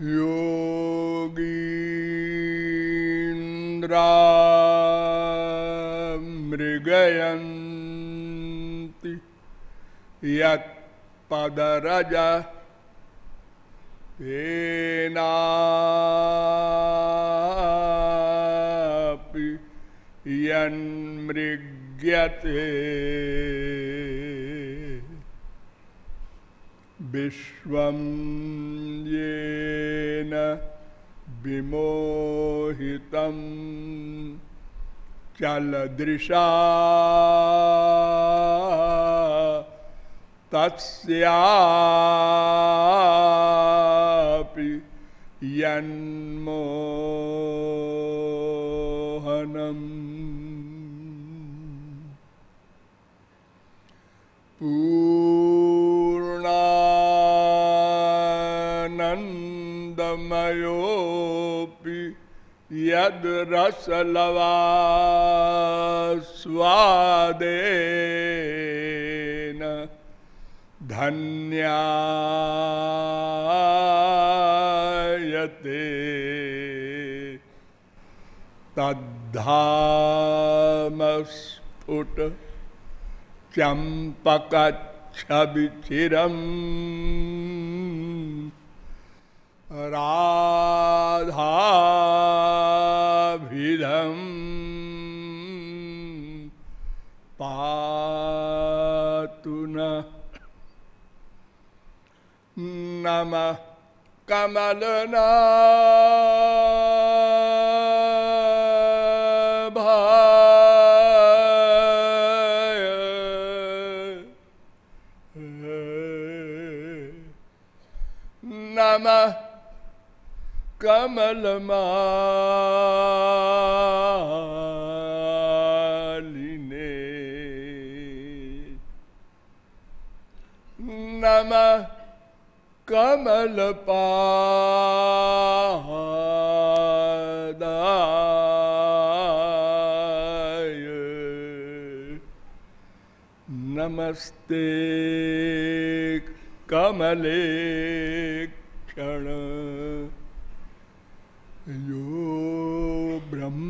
योगीन्द्रा मृगयन्ति यत्पदरज येनापि यन्मृग्यते। विश्वं येन विमोहितं चलदृशा तस्यापि यन्मोहनम् पूर्णानन्दमयोऽपि यद्रसलवास्वादेन धन्यायते। तद्धामस्फुट चम्पकच्छविचिरम्। राधाभिधम् पातु नम कमलना नमः कमलमालिने। नमः कमलपादाय। नमस्ते कमले क्षण यो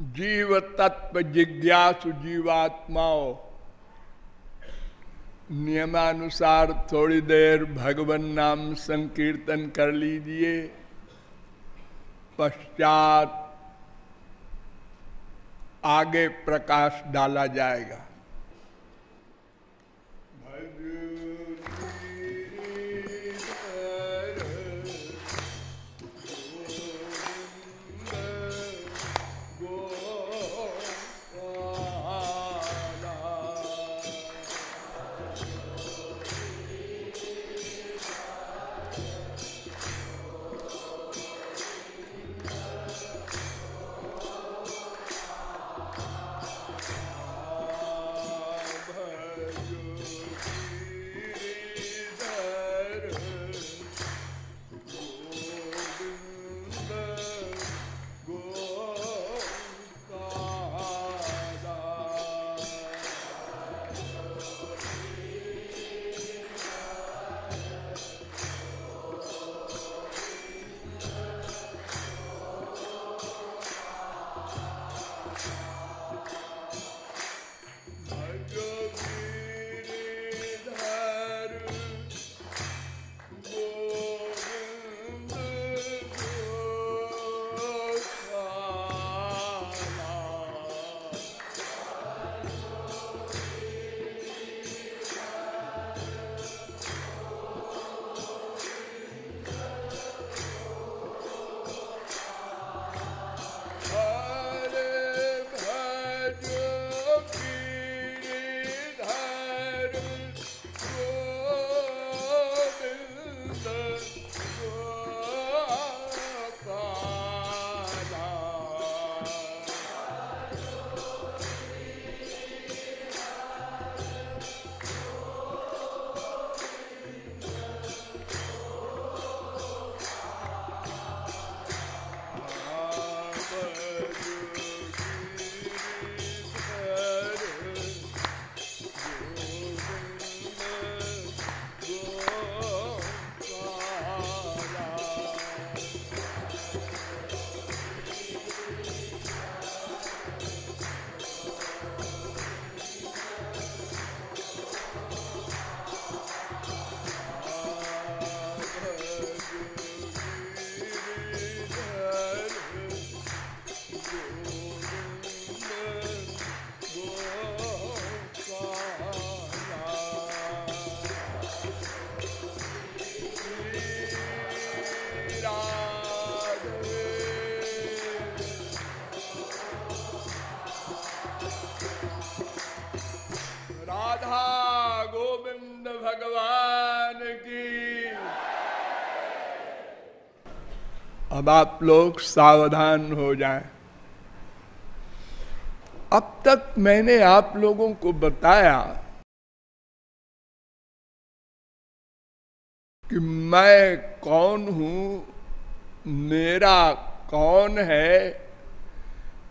जीव तत्व जिज्ञासु जीवात्माओं। नियमानुसार थोड़ी देर भगवान नाम संकीर्तन कर लीजिए। पश्चात आगे प्रकाश डाला जाएगा। अब आप लोग सावधान हो जाएँ। अब तक मैंने आप लोगों को बताया कि मैं कौन हूँ, मेरा कौन है,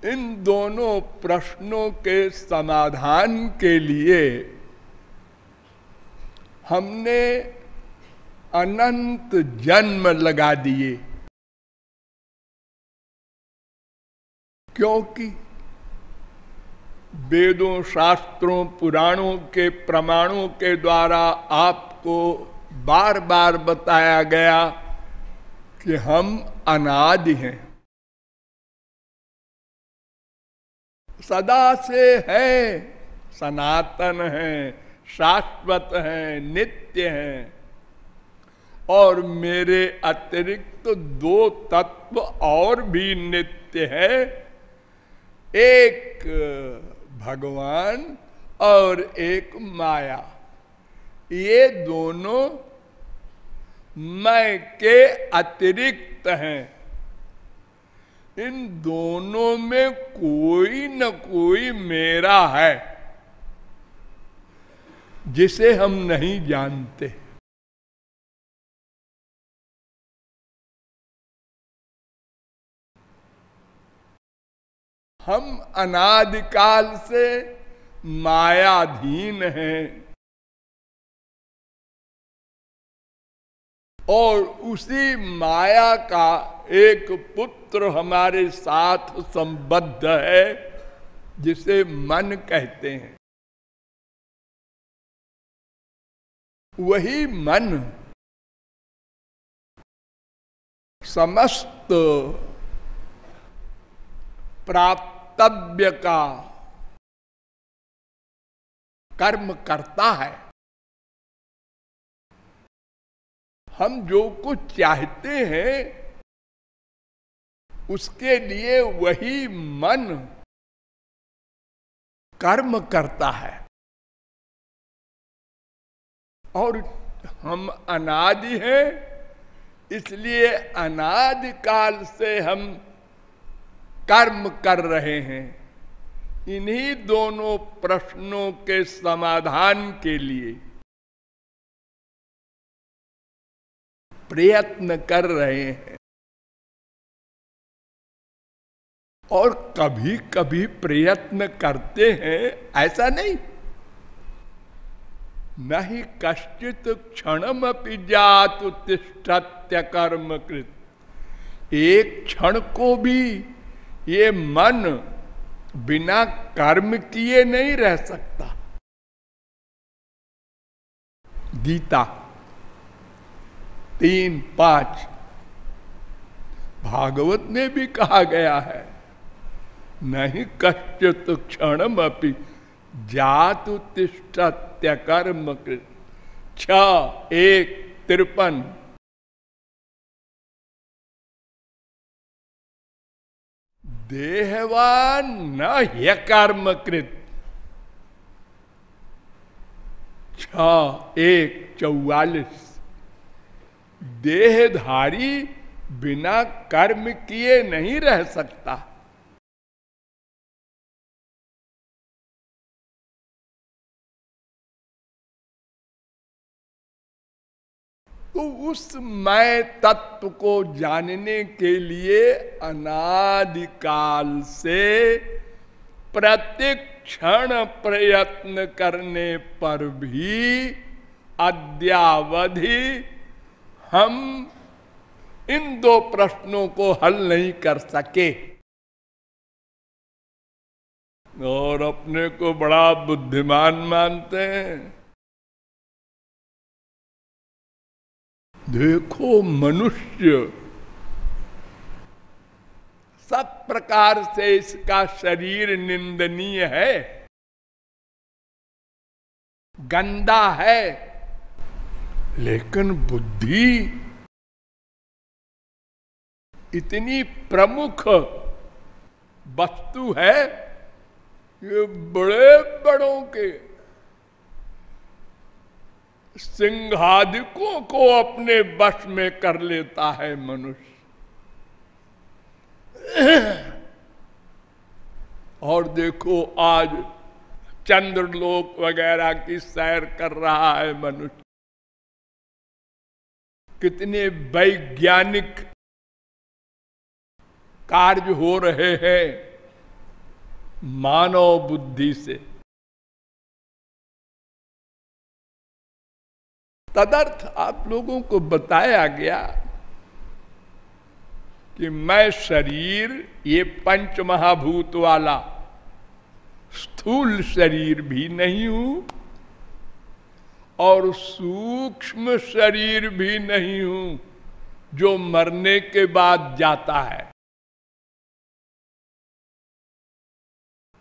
इन दोनों प्रश्नों के समाधान के लिए हमने अनंत जन्म लगा दिए क्योंकि वेदों, शास्त्रों, पुराणों के प्रमाणों के द्वारा आपको बार बार बताया गया कि हम अनादि हैं। सदा से है, सनातन है, शाश्वत है, नित्य है। और मेरे अतिरिक्त तो दो तत्व और भी नित्य है एक भगवान और एक माया। ये दोनों मैं के अतिरिक्त हैं। इन दोनों में कोई न कोई मेरा है, जिसे हम नहीं जानते। हम अनादिकाल से मायाधीन हैं। और उसी माया का एक पुत्र हमारे साथ संबद्ध है, जिसे मन कहते हैं। वही मन समस्त प्राप्तव्य का कर्म करता है। हम जो कुछ चाहते हैं, उसके लिए वही मन कर्म करता है। और हम अनादि हैं, इसलिए अनादि काल से हम कर्म कर रहे हैं। इन्हीं दोनों प्रश्नों के समाधान के लिए प्रयत्न कर रहे हैं और कभी कभी प्रयत्न करते हैं, ऐसा नहीं। नहीं कश्चित क्षण जात तिष्ठत्य कर्म कृत। एक क्षण को भी ये मन बिना कर्म किए नहीं रह सकता। गीता तीन पाँच। भागवत में भी कहा गया है, नहीं कश्चित क्षण अपनी जातु तिष्ठत्य कर्म छ, एक, तिरपन। देहवान न कर्म कृत छ एक चौवालिस। देहधारी बिना कर्म किए नहीं रह सकता। तो उस मैं तत्व को जानने के लिए अनादिकाल से प्रत्येक क्षण प्रयत्न करने पर भी अद्यावधि हम इन दो प्रश्नों को हल नहीं कर सके। और अपने को बड़ा बुद्धिमान मानते हैं। देखो मनुष्य। सब प्रकार से इसका शरीर निंदनीय है। गंदा है। लेकिन बुद्धि इतनी प्रमुख वस्तु है ये बड़े बड़ों के सिंहादिकों को अपने वश में कर लेता है मनुष्य। और देखो, आज चंद्रलोक वगैरह की सैर कर रहा है मनुष्य। कितने वैज्ञानिक कार्य हो रहे हैं मानव बुद्धि से। तदर्थ आप लोगों को बताया गया कि मैं शरीर, ये पंच महाभूत वाला स्थूल शरीर भी नहीं हूँ और सूक्ष्म शरीर भी नहीं हूँ जो मरने के बाद जाता है।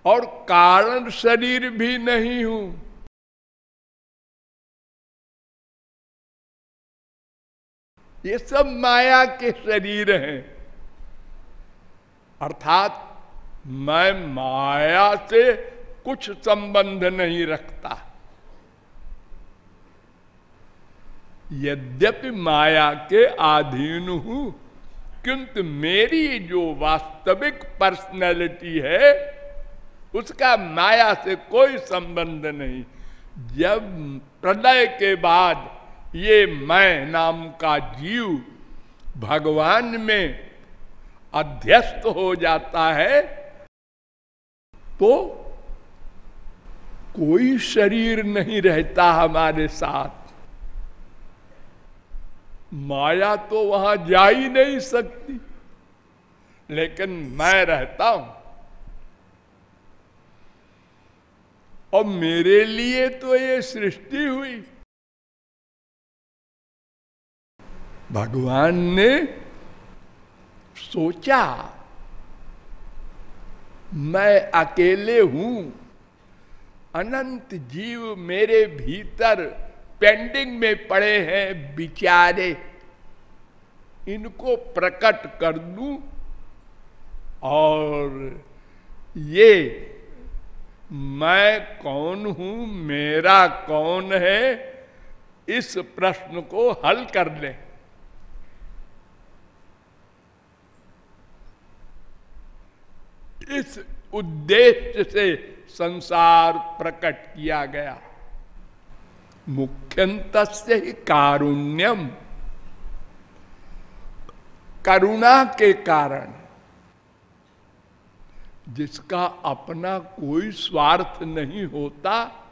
और कारण शरीर भी नहीं हूँ ये सब माया के शरीर हैं। अर्थात मैं माया से कुछ संबंध नहीं रखता। यद्यपि माया के अधीन हूँ, किंतु मेरी जो वास्तविक पर्सनैलिटी है, उसका माया से कोई संबंध नहीं। जब प्रलय के बाद ये मैं नाम का जीव भगवान में अध्यस्त हो जाता है तो कोई शरीर नहीं रहता हमारे साथ। माया तो वहाँ जा ही नहीं सकती, लेकिन मैं रहता हूँ। और मेरे लिए तो ये सृष्टि हुई। भगवान ने सोचा, मैं अकेले हूँ। अनंत जीव मेरे भीतर पेंडिंग में पड़े हैं बिचारे। इनको प्रकट कर दू और ये मैं कौन हूँ, मेरा कौन है, इस प्रश्न को हल कर ले। इस उद्देश्य से संसार प्रकट किया गया। मुख्यंत ही कारुण्यम। करुणा के कारण, जिसका अपना कोई स्वार्थ नहीं होता,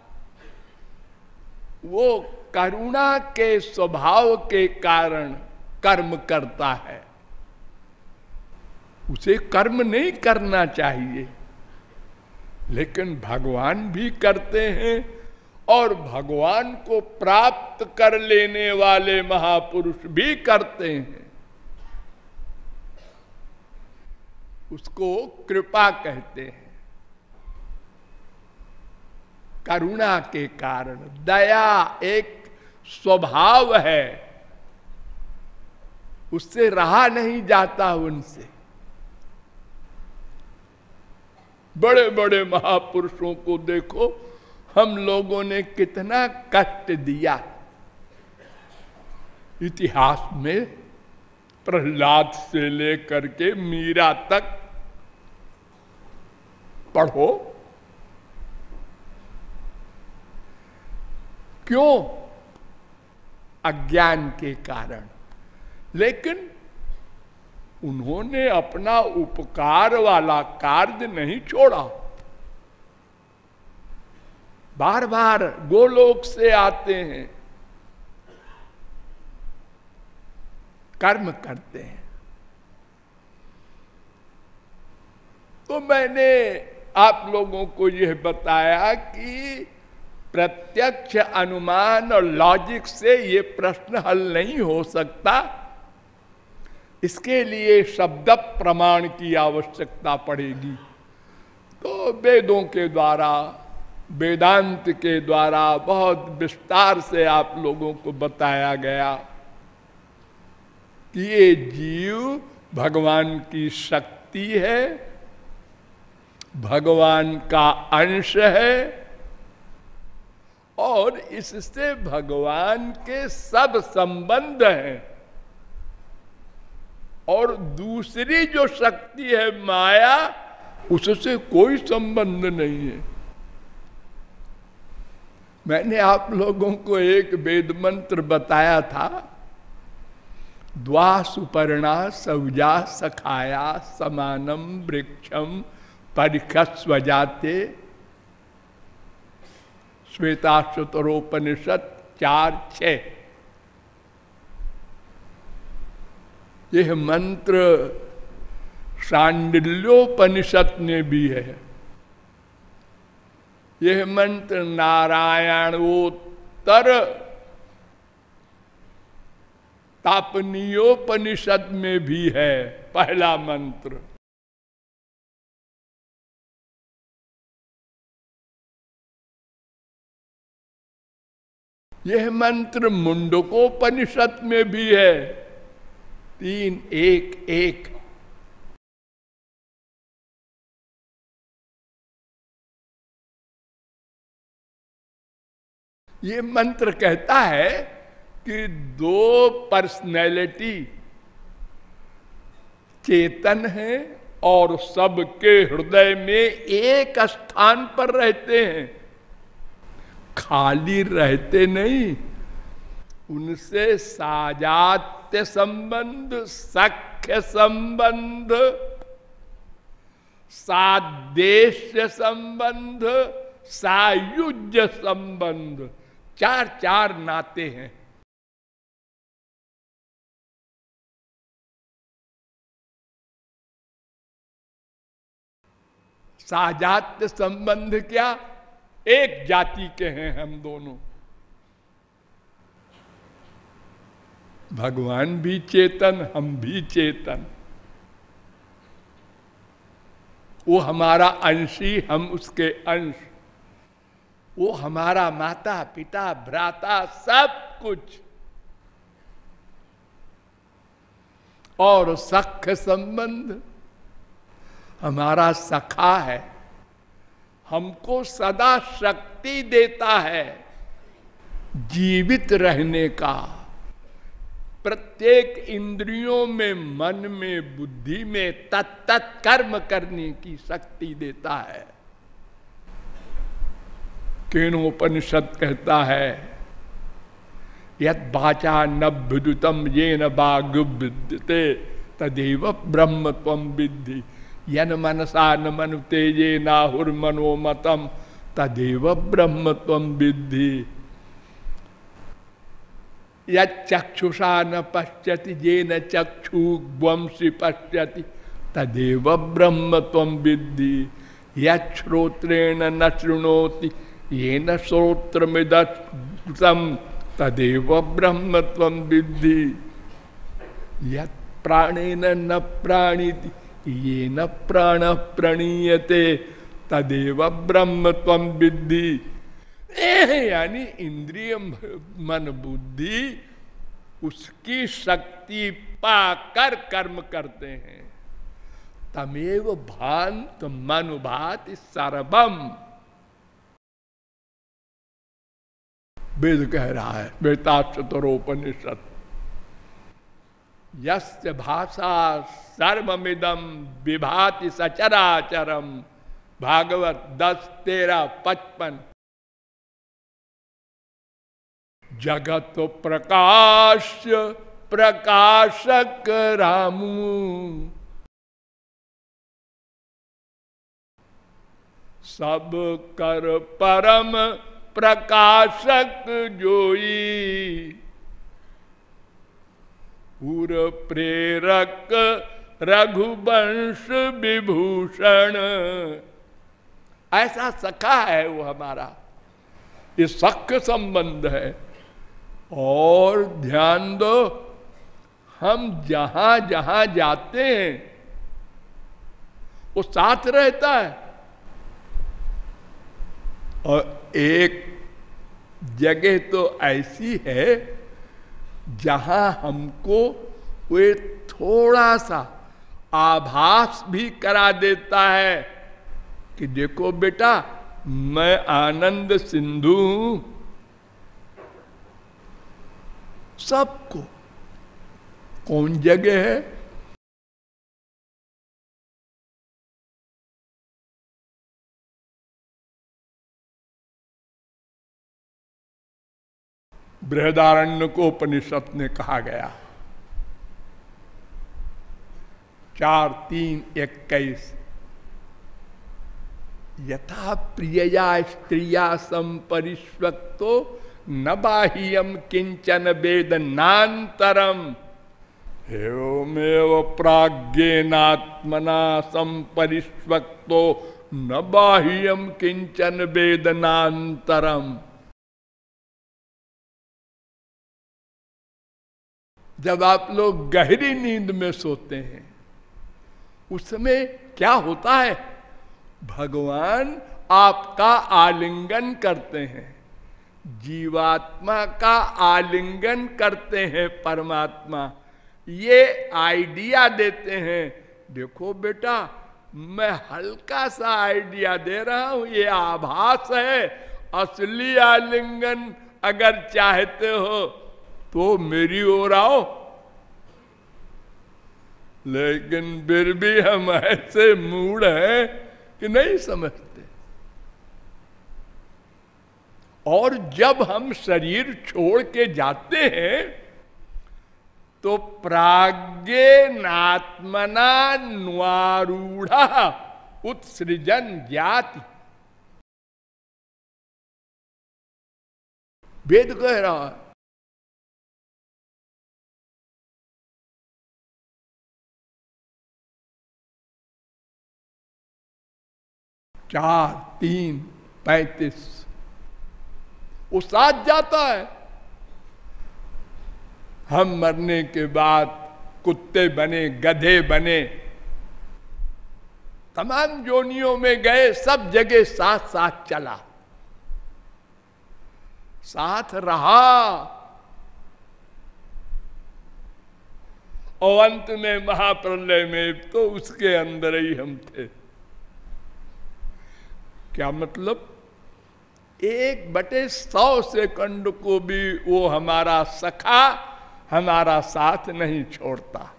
वो करुणा के स्वभाव के कारण कर्म करता है। उसे कर्म नहीं करना चाहिए। लेकिन भगवान भी करते हैं और भगवान को प्राप्त कर लेने वाले महापुरुष भी करते हैं। उसको कृपा कहते हैं। करुणा के कारण, दया एक स्वभाव है। उससे रहा नहीं जाता उनसे। बड़े बड़े महापुरुषों को देखो, हम लोगों ने कितना कष्ट दिया। इतिहास में प्रहलाद से लेकर के मीरा तक पढ़ो। क्यों? अज्ञान के कारण। लेकिन उन्होंने अपना उपकार वाला कार्य नहीं छोड़ा। बार बार गोलोक से आते हैं। कर्म करते हैं। तो मैंने आप लोगों को यह बताया कि प्रत्यक्ष अनुमान और लॉजिक से ये प्रश्न हल नहीं हो सकता। इसके लिए शब्द प्रमाण की आवश्यकता पड़ेगी। तो वेदों के द्वारा, वेदांत के द्वारा बहुत विस्तार से आप लोगों को बताया गया कि ये जीव भगवान की शक्ति है, भगवान का अंश है और इससे भगवान के सब संबंध हैं। और दूसरी जो शक्ति है माया, उससे कोई संबंध नहीं है। मैंने आप लोगों को एक वेद मंत्र बताया था द्वा सुपर्णा सवजा सखाया समानम वृक्षम परिखस्व जाते श्वेताश्वतरोपनिषद चार छ। यह मंत्र सांडिल्योपनिषद में भी है। यह मंत्र नारायणोत्तर तापनीयोपनिषद में भी है, पहला मंत्र। यह मंत्र मुंडकोपनिषद में भी है। तीन, एक एक। ये मंत्र कहता है कि दो पर्सनैलिटी चेतन है और सबके हृदय में एक स्थान पर रहते हैं। खाली रहते नहीं उनसे साजात्य संबंध, सख्य संबंध, सादेश्य संबंध, सायुज्य संबंध, चार चार नाते हैं। साजात्य संबंध क्या? एक जाति के हैं हम दोनों। भगवान भी चेतन, हम भी चेतन। वो हमारा अंशी, हम उसके अंश। वो हमारा माता, पिता, भ्राता, सब कुछ। और सख्य संबंध हमारा सखा है। हमको सदा शक्ति देता है जीवित रहने का। प्रत्येक इंद्रियों में, मन में, बुद्धि में तत्त कर्म करने की शक्ति देता है। केनोपनिषद कहता है यद बाचा नभ्युतम ये न बागुते तदेव ब्रह्म तम विद्धि। यन मनसा न मनुते ये नाहुर मनोमतम तदेव ब्रह्म तम विद्धि। यक्षुषा न पश्यति ये न चक्षु वंशी पश्यति। तदेव ब्रह्म तम विद्धि। यश्रोत्रेण न शृणोति ये न श्रोत्रमिदम तदेव ब्रह्म तम विद्धि। यत न प्राणीति ये न प्राण प्रणीयते। तदेव ब्रह्म तम विद्धि। यानी इंद्रिय मन बुद्धि, उसकी शक्ति पाकर कर्म करते हैं। तमेव भांत मनुभात सर्वम। वेद कह रहा है वेताशतरोपनिषद यस्य भाषा सर्वमिदम विभाति सचराचरम। भागवत दस तेरह पचपन। जगत प्रकाश प्रकाशक रामू सब कर परम प्रकाशक जोई। पूर प्रेरक रघुवंश विभूषण। ऐसा सखा है वो हमारा। ये सख्य संबंध है। और ध्यान दो, हम जहाँ जहाँ जाते हैं, वो साथ रहता है। और एक जगह तो ऐसी है, जहाँ हमको वे थोड़ा सा आभास भी करा देता है कि देखो बेटा, मैं आनंद सिंधु हूँ। सबको। कौन जगह है? बृहदारण्य को उपनिषद ने कहा गया, चार तीन इक्कीस, यथा प्रियया स्त्रिया संपरिष्वक्तो न बाह्यम किंचन वेदनातरम एवमेव प्राज्ञेनात्मना संपरिष्वक्तो न बाह्यम किंचन वेदनातरम जब आप लोग गहरी नींद में सोते हैं, उस समय क्या होता है? भगवान आपका आलिंगन करते हैं। जीवात्मा का आलिंगन करते हैं परमात्मा। ये आइडिया देते हैं, देखो बेटा, मैं हल्का सा आइडिया दे रहा हूँ, ये आभास है। असली आलिंगन अगर चाहते हो तो मेरी ओर आओ। लेकिन फिर भी हम ऐसे मूड हैं कि नहीं समझते। और जब हम शरीर छोड़ के जाते हैं तो प्राज्ञे नात्मना नुआरूढ़ा उत्सृजन जाति वेद कह रहा है, चार, तीन, पैतीस वो साथ जाता है। हम मरने के बाद कुत्ते बने, गधे बने। तमाम जोनियों में गए, सब जगह साथ साथ चला। साथ रहा। और अंत में महाप्रलय में तो उसके अंदर ही हम थे। क्या मतलब? एक बटे सौ सेकंड को भी वो हमारा सखा, हमारा साथ नहीं छोड़ता।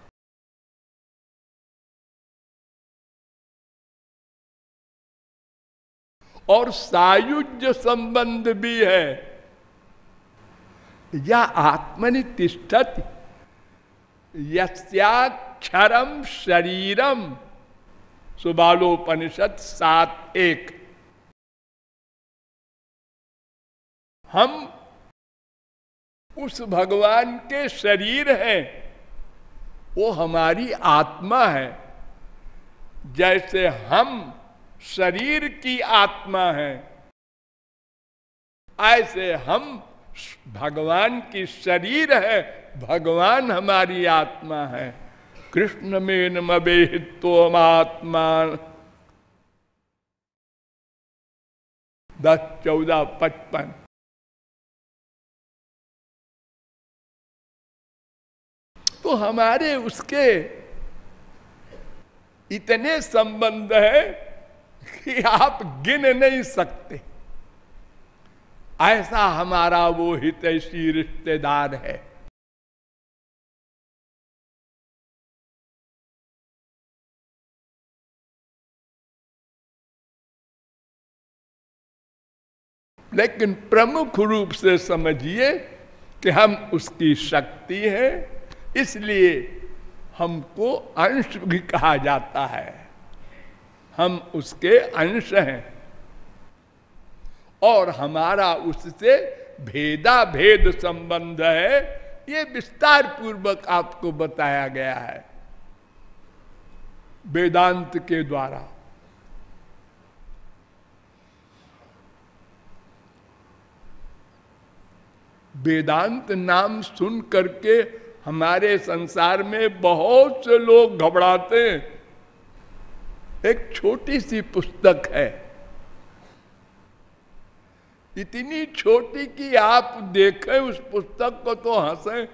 और सायुज्य संबंध भी है। या आत्मनि तिष्ठत यस्याक्षरम शरीरम सुबालोपनिषद सात एक। हम उस भगवान के शरीर हैं। वो हमारी आत्मा है। जैसे हम शरीर की आत्मा है, ऐसे हम भगवान की शरीर है। भगवान हमारी आत्मा है। कृष्ण में नमेहित्वमात्मा दस चौदह पचपन। तो हमारे उसके इतने संबंध है कि आप गिन नहीं सकते। ऐसा हमारा वो हितैषी रिश्तेदार है। लेकिन प्रमुख रूप से समझिए कि हम उसकी शक्ति है इसलिए हमको अंश भी कहा जाता है। हम उसके अंश हैं। और हमारा उससे भेदा भेद संबंध है, ये विस्तार पूर्वक आपको बताया गया है। वेदांत के द्वारा। वेदांत नाम सुन करके हमारे संसार में बहुत से लोग घबराते हैं। एक छोटी सी पुस्तक है। इतनी छोटी कि आप देखें उस पुस्तक को तो हंसे।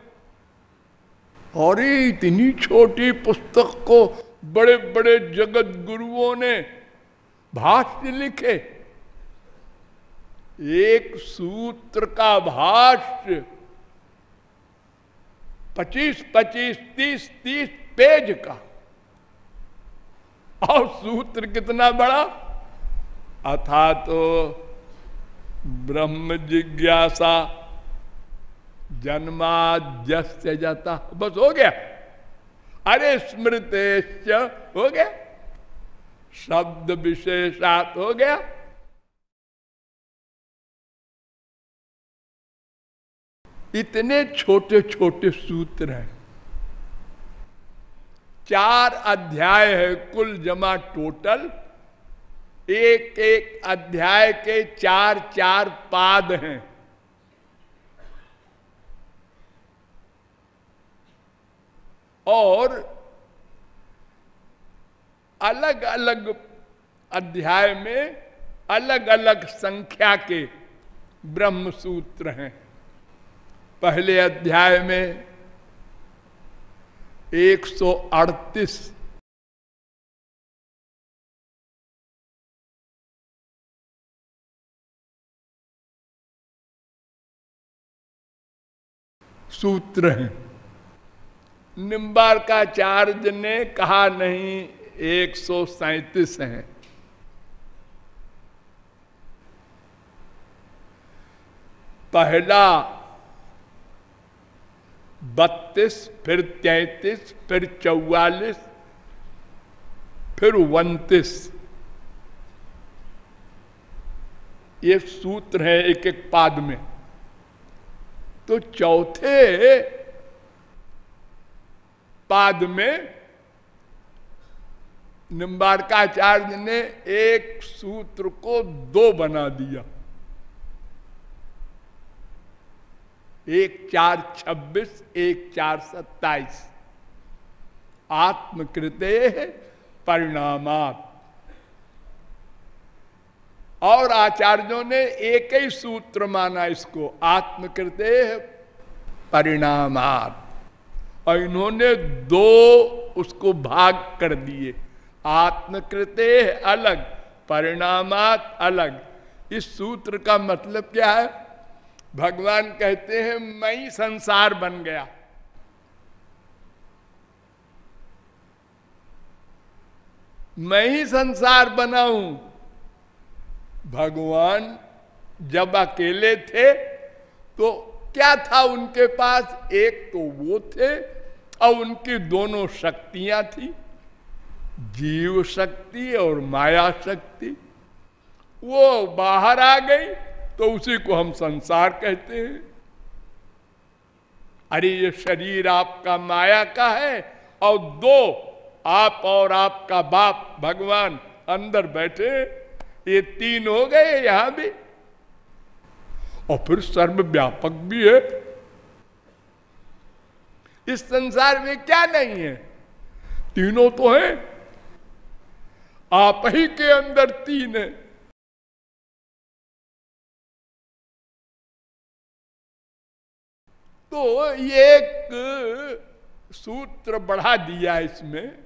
और इतनी छोटी पुस्तक को बड़े बड़े जगत गुरुओं ने भाष्य लिखे। एक सूत्र का भाष्य पच्चीस पच्चीस, तीस तीस पेज का। और सूत्र कितना बड़ा? अथा तो ब्रह्म जिज्ञासा जन्माद्यस्य जाता। बस हो गया। अरे स्मृत हो गया। शब्द विशेषात हो गया। इतने छोटे छोटे सूत्र हैं। चार अध्याय है, कुल जमा टोटल। एक एक अध्याय के चार चार पाद हैं। और अलग अलग अध्याय में अलग अलग संख्या के ब्रह्म सूत्र हैं। पहले अध्याय में 138 सूत्र हैं। निम्बारकाचार्य ने कहा नहीं, एक सौ सैतीस है। पहला बत्तीस, फिर तैतीस, फिर चौवालीस, फिर उनतीस। ये सूत्र है एक एक पाद में। तो चौथे पाद में निम्बारकाचार्य ने एक सूत्र को दो बना दिया। एक चार छब्बीस, एक चार सत्ताईस। आत्मकृते परिणामात। और आचार्यों ने एक ही सूत्र माना इसको, आत्मकृते परिणामात। और इन्होंने दो उसको भाग कर दिए। आत्मकृते अलग, परिणामात अलग। इस सूत्र का मतलब क्या है? भगवान कहते हैं, मैं ही संसार बन गया। मैं ही संसार बना हूँ। भगवान जब अकेले थे तो क्या था उनके पास? एक तो वो थे, और उनकी दोनों शक्तियाँ थी, जीव शक्ति और माया शक्ति। वो बाहर आ गई तो उसी को हम संसार कहते हैं। अरे, ये शरीर आपका माया का है और दो आप और आपका बाप भगवान अंदर बैठे, ये तीन हो गए यहाँ भी। और फिर सर्वव्यापक भी है। इस संसार में क्या नहीं है? तीनों तो है। आप ही के अंदर तीन है। तो एक सूत्र बढ़ा दिया इसमें।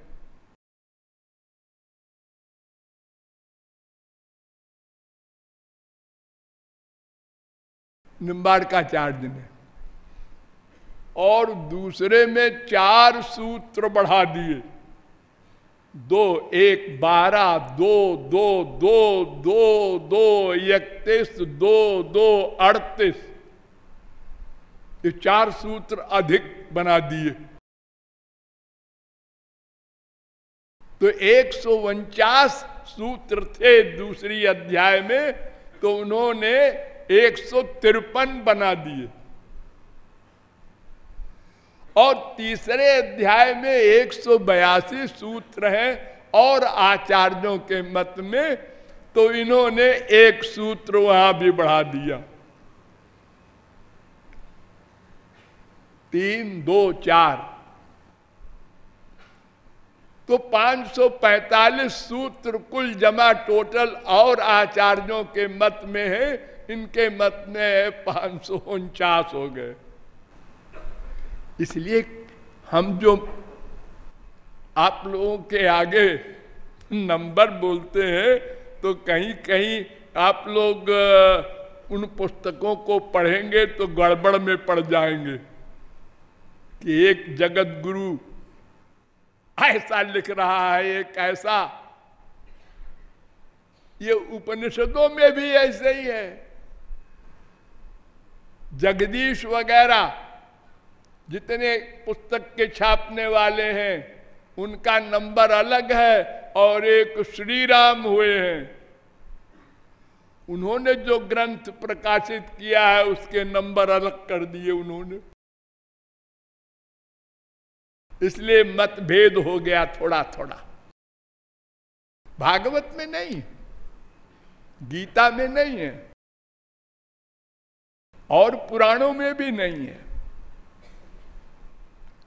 निम्बारकाचार्य ने और दूसरे में चार सूत्र बढ़ा दिए। दो एक बारह, दो दो दो दो दो, इकतीस, दो दो, अड़तीस। ये चार सूत्र अधिक बना दिए। तो एक सौ उनचास सूत्र थे दूसरी अध्याय में तो उन्होंने एक सौ तिरपन बना दिए। और तीसरे अध्याय में एक सौ बयासी सूत्र हैं और आचार्यों के मत में तो इन्होंने एक सूत्र वहाँ भी बढ़ा दिया। तीन, दो, चार। तो 545 सूत्र कुल जमा टोटल और आचार्यों के मत में है। इनके मत में पाँच उनचास हो गए। इसलिए हम जो आप लोगों के आगे नंबर बोलते हैं तो कहीं कहीं आप लोग उन पुस्तकों को पढ़ेंगे तो गड़बड़ में पड़ जाएँगे। कि एक जगत गुरु ऐसा लिख रहा है, एक ऐसा। ये उपनिषदों में भी ऐसे ही है। जगदीश वगैरह जितने पुस्तक के छापने वाले हैं, उनका नंबर अलग है और एक श्री राम हुए हैं। उन्होंने जो ग्रंथ प्रकाशित किया है, उसके नंबर अलग कर दिए उन्होंने। इसलिए मतभेद हो गया थोड़ा थोड़ा। भागवत में नहीं, गीता में नहीं है, और पुराणों में भी नहीं है।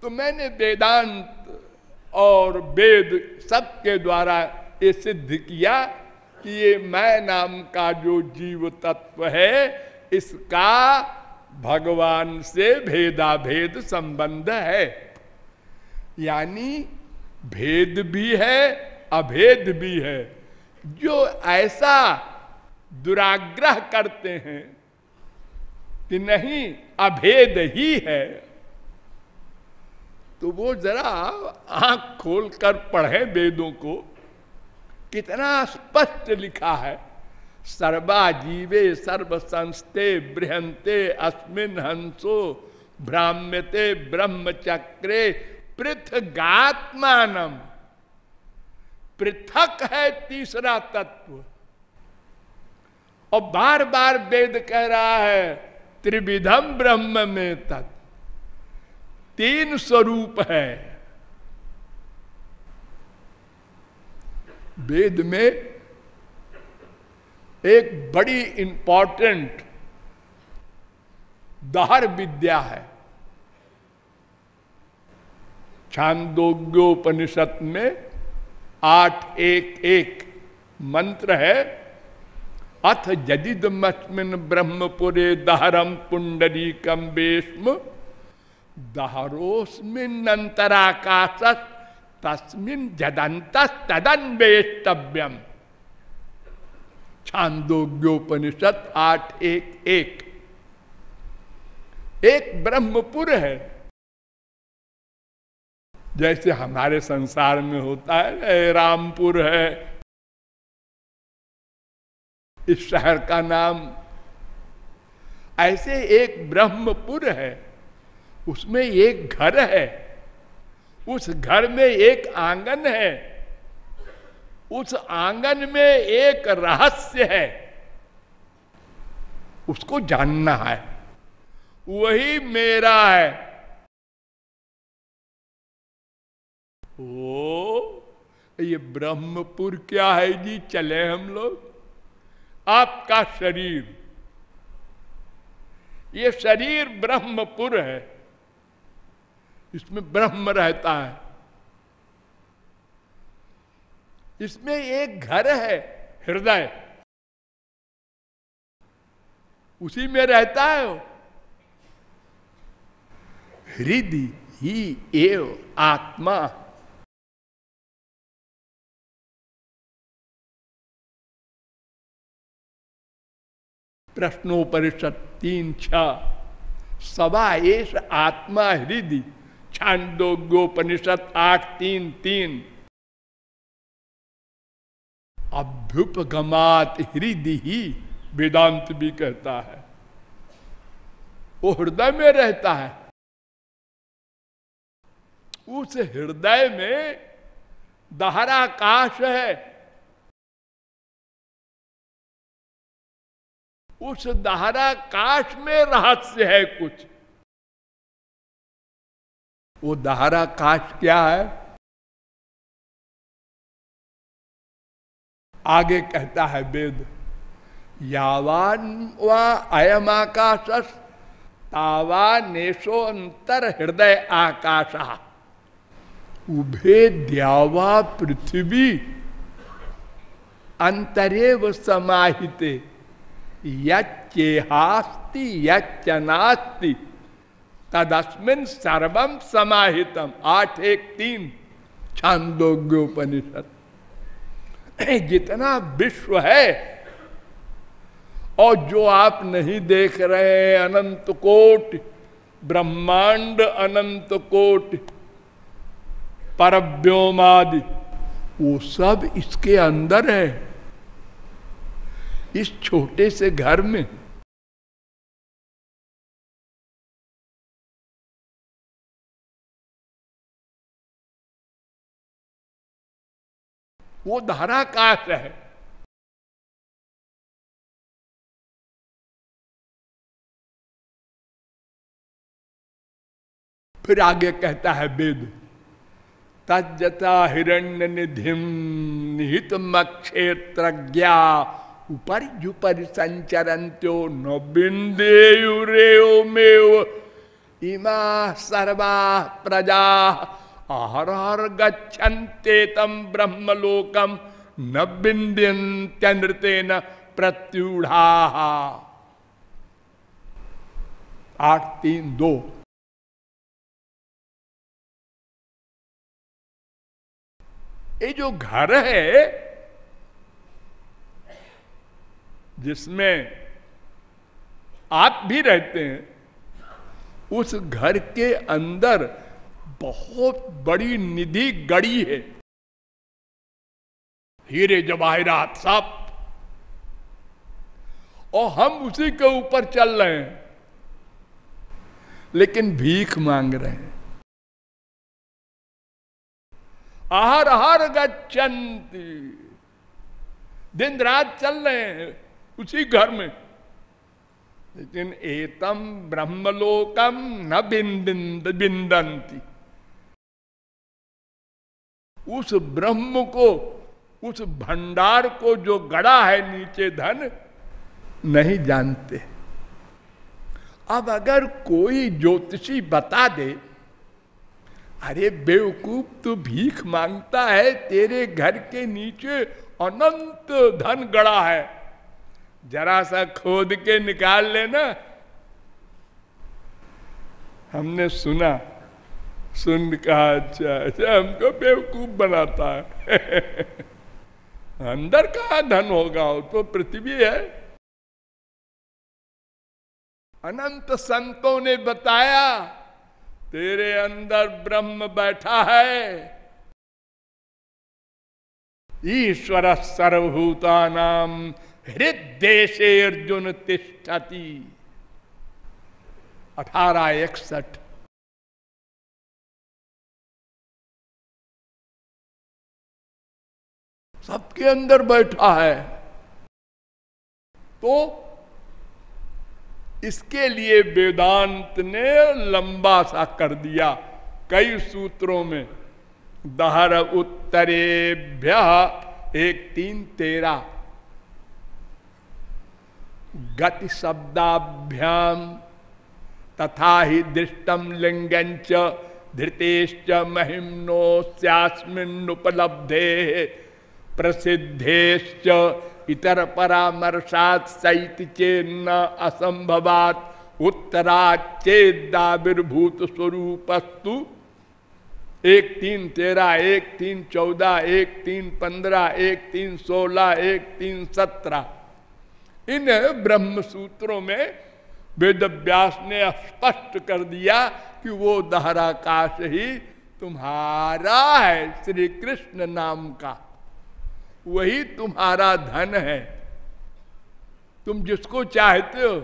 तो मैंने वेदांत और वेद सबके द्वारा ये सिद्ध किया कि ये मैं नाम का जो जीव तत्व है, इसका भगवान से भेदा भेद संबंध है। यानी भेद भी है, अभेद भी है। जो ऐसा दुराग्रह करते हैं कि नहीं, अभेद ही है तो वो जरा आँख खोलकर पढ़े वेदों को। कितना स्पष्ट लिखा है, सर्वा जीवे सर्व संस्ते बृहंते अस्मिन हंसो, भ्राम्यते ब्रह्मचक्रे पृथगात्मानम। पृथक है तीसरा तत्व। और बार बार वेद कह रहा है त्रिविधम ब्रह्म में तत्व तीन स्वरूप है। वेद में एक बड़ी इंपॉर्टेंट दहर विद्या है। छांदोग्योपनिषद में आठ एक एक मंत्र है। अथ जदिदमस्मिन ब्रह्मपुरे दहरम पुंडरी कम बेस्म दहरोस्मिन अंतराकाश तस्मिन जदंत तदन्वेष्टव्यम छांदोग्योपनिषद आठ एक एक। एक ब्रह्मपुर है। जैसे हमारे संसार में होता है, रामपुर है। इस शहर का नाम ऐसे एक ब्रह्मपुर है, उसमें एक घर है, उस घर में एक आँगन है, उस आँगन में एक रहस्य है। उसको जानना है, वही मेरा है। ओ ये ब्रह्मपुर क्या है जी? चले हम लोग। आपका शरीर, ये शरीर ब्रह्मपुर है। इसमें ब्रह्म रहता है। इसमें एक घर है, हृदय। उसी में रहता है हृदय ही एव आत्मा। प्रश्नोपरिषद तीन छ। सवा एस आत्मा हृदय छांदोग्योपनिषद आठ तीन तीन। अभ्युपगमात हृदय ही वेदांत भी कहता है। वो हृदय में रहता है। उस हृदय में दहराकाश है। उस दहराकाश में रहस्य है कुछ। वो दहारा काश क्या है? आगे कहता है वेद, यावान व अयम आकाश तावा नेशो अंतर हृदय आकाश। उभे द्यावा पृथ्वी, अंतरेव समाहिते। यच्चेहास्ति यच्चनास्ति तदस्मिन सर्वम समाहितम। आठ एक तीन छांदोग्योपनिषद जितना विश्व है, और जो आप नहीं देख रहे हैं, अनंत कोट, ब्रह्मांड अनंत कोट परव्योमादि वो सब इसके अंदर है। इस छोटे से घर में। वो धारा धाराकाश है। फिर आगे कहता है वेद तजता हिरण्य निधि निहित मक्षेत्र ऊपर जुपर संचरंत्यो न बिंदेयुरेव मेव इमा सर्वा प्रजा आहर गच्छन्ते तम न प्रत्युढ़ा। आठ तीन दो। ये जो घर है जिसमें आप भी रहते हैं, उस घर के अंदर बहुत बड़ी निधि गड़ी है। हीरे जवाहिरात सब और हम उसी के ऊपर चल रहे हैं, लेकिन भीख मांग रहे हैं। आहर आहर गच्छन्ति। दिन रात चल रहे हैं उसी घर में। लेकिन एतम ब्रह्मलोकम न बिंद बिंदंती। उस ब्रह्म को, उस भंडार को जो गड़ा है नीचे धन, नहीं जानते। अब अगर कोई ज्योतिषी बता दे, अरे बेवकूफ़ तू भीख माँगता है, तेरे घर के नीचे अनंत धन गड़ा है। जरा सा खोद के निकाल लेना। हमने सुना, सुन कहा अच्छा अच्छा हमको बेवकूफ़ बनाता है। अंदर कहा धन होगा? वो तो पृथ्वी है। अनंत संतों ने बताया, तेरे अंदर ब्रह्म बैठा है। ईश्वर सर्वभूता नाम हृदय अर्जुन तिष्ठती। अठारह इकसठ। सबके अंदर बैठा है। तो इसके लिए वेदांत ने लंबा सा कर दिया कई सूत्रों में। दहर उत्तरेभ्य एक तीन तेरा गति शब्दाभ्याम तथा ही दृष्टम लिंगंच धृतेश्च महिमनो उपलब्धे प्रसिद्धेश्च इतर परामर्शात सहित चेन्न असंभवात उत्तराचेदाविर्भूत स्वरूपस्तु एक तीन तेरह एक तीन चौदह एक तीन पंद्रह, एक तीन सोलह, एक तीन सत्रह। इन ब्रह्म सूत्रों में वेद व्यास ने स्पष्ट कर दिया कि वो दहराकाश ही तुम्हारा है श्री कृष्ण नाम का। वही तुम्हारा धन है। तुम जिसको चाहते हो।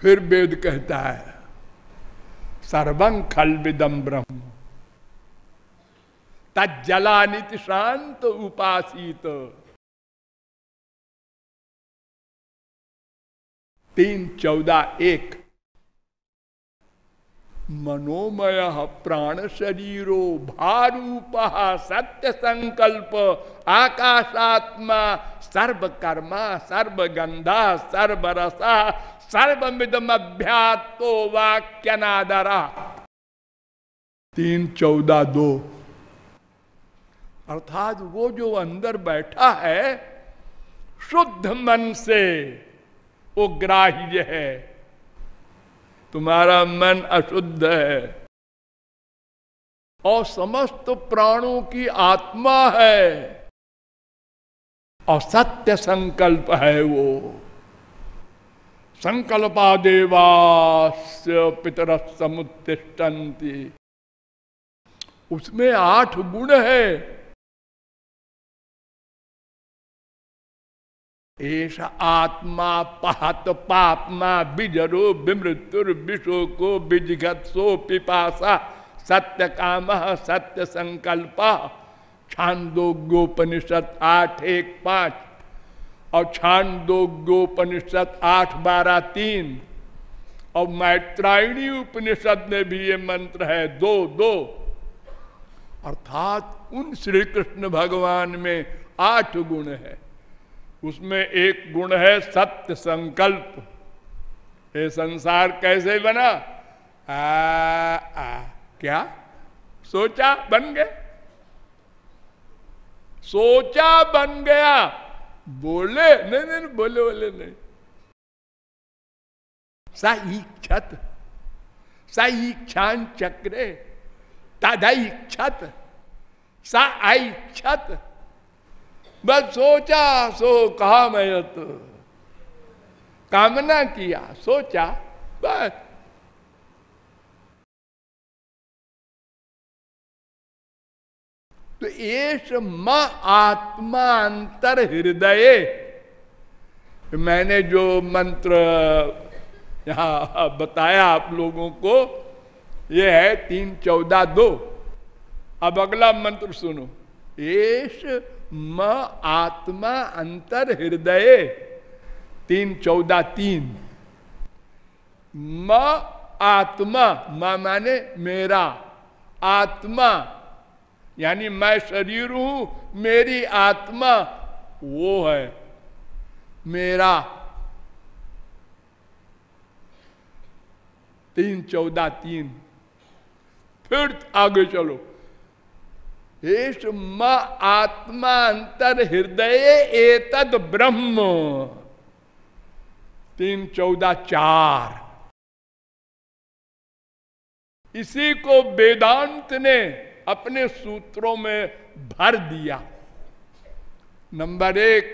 फिर वेद कहता है सर्वं खल विदम ब्रह्म तजलानित शांत उपासित। तीन चौदह एक। मनोमय प्राण शरीरो भारूप सत्य संकल्प आकाशात्मा, सर्वकर्मा सर्वगंधा सर्वरसा सर्वमिदम अभ्यातो वाक्यनादरा। तीन चौदह दो। अर्थात वो जो अंदर बैठा है, शुद्ध मन से, वो ग्राह्य है। तुम्हारा मन अशुद्ध है। और समस्त प्राणों की आत्मा है। और सत्य संकल्प है वो। संकल्पा देवास पितर समुत्तिष्ठन्ति। उसमें आठ गुण है। एष आत्मा पहत पापमा बिजरो विमृत्युर विशोको बिजगत्सो पिपासा सत्य काम सत्य संकल्प छांदोग्योपनिषद आठ एक पाँच और छांदोग्योपनिषद आठ बारह तीन। और मैत्रायणी उपनिषद में भी ये मंत्र है दो दो। अर्थात उन श्री कृष्ण भगवान में आठ गुण है। उसमें एक गुण है सत्य संकल्प। ये संसार कैसे बना? आ, आ क्या? सोचा बन गया? सोचा बन गया। बोले, नहीं नहीं बोले बोले नहीं। सा इच्छत सा इच्छान चक्रे तदा इच्छत सा आइच्छत बस सोचा, सो कहा मैं तो। कामना किया, सोचा, बस। तो एश म आत्मा अंतर हृदय मैंने जो मंत्र यहाँ बताया आप लोगों को, ये है तीन चौदह दो। अब अगला मंत्र सुनो। एश म आत्मा अंतर हृदय। तीन चौदह तीन। म आत्मा, म माने मेरा। आत्मा यानी मैं शरीर हूँ, मेरी आत्मा वो है, मेरा तीन चौदह तीन। फिर आगे चलो। इस म आत्मा अंतर हृदय एतद ब्रह्म। तीन चौदह चार। इसी को वेदांत ने अपने सूत्रों में भर दिया। नंबर एक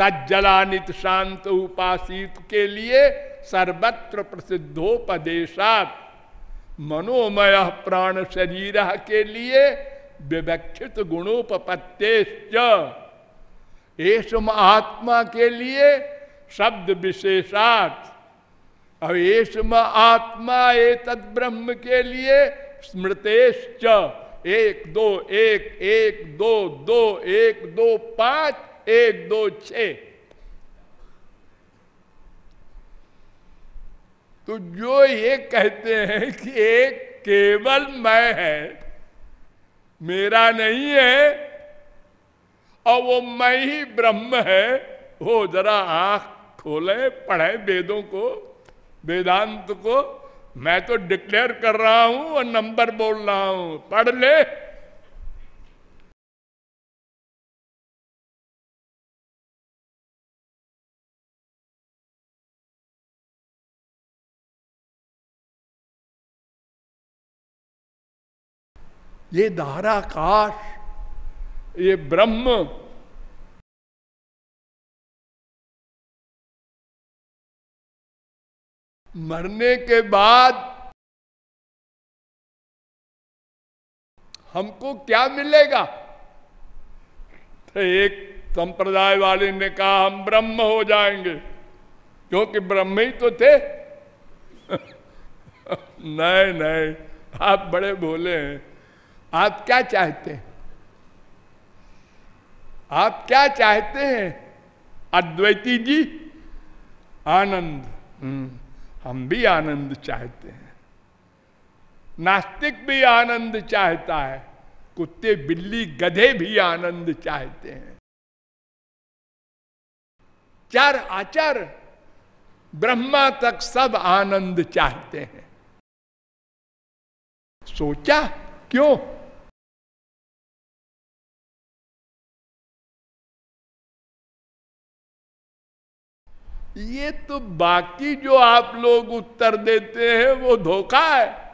तजलानित शांत उपासित के लिए सर्वत्र प्रसिद्धोपदेशात मनोमय प्राण शरीर के लिए विवक्षित गुणोपत्ते आत्मा के लिए शब्द विशेषात। और आत्मा ए तद ब्रह्म के लिए स्मृतेश्च। एक, दो, एक एक, दो दो, एक, दो, पाँच, एक, दो, छ। तो जो ये कहते हैं कि एक केवल मैं है, मेरा नहीं है, और वो मैं ही ब्रह्म है, वो जरा आँख खोले, पढ़े वेदों को, वेदांत को मैं तो डिक्लेयर कर रहा हूँ और नंबर बोल रहा हूँ। पढ़ ले। ये धाराकाश ये ब्रह्म मरने के बाद हमको क्या मिलेगा? तो एक संप्रदाय वाले ने कहा, हम ब्रह्म हो जाएँगे। क्योंकि ब्रह्म ही तो थे। नहीं नहीं, आप बड़े भोले हैं। आप क्या चाहते हैं? आप क्या चाहते हैं? अद्वैती जी, आनंद। हम्म। हम भी आनंद चाहते हैं। नास्तिक भी आनंद चाहता है, कुत्ते, बिल्ली, गधे भी आनंद चाहते हैं। चार आचार ब्रह्मा तक सब आनंद चाहते हैं। सोचा क्यों? ये तो बाकी जो आप लोग उत्तर देते हैं, वो धोखा है।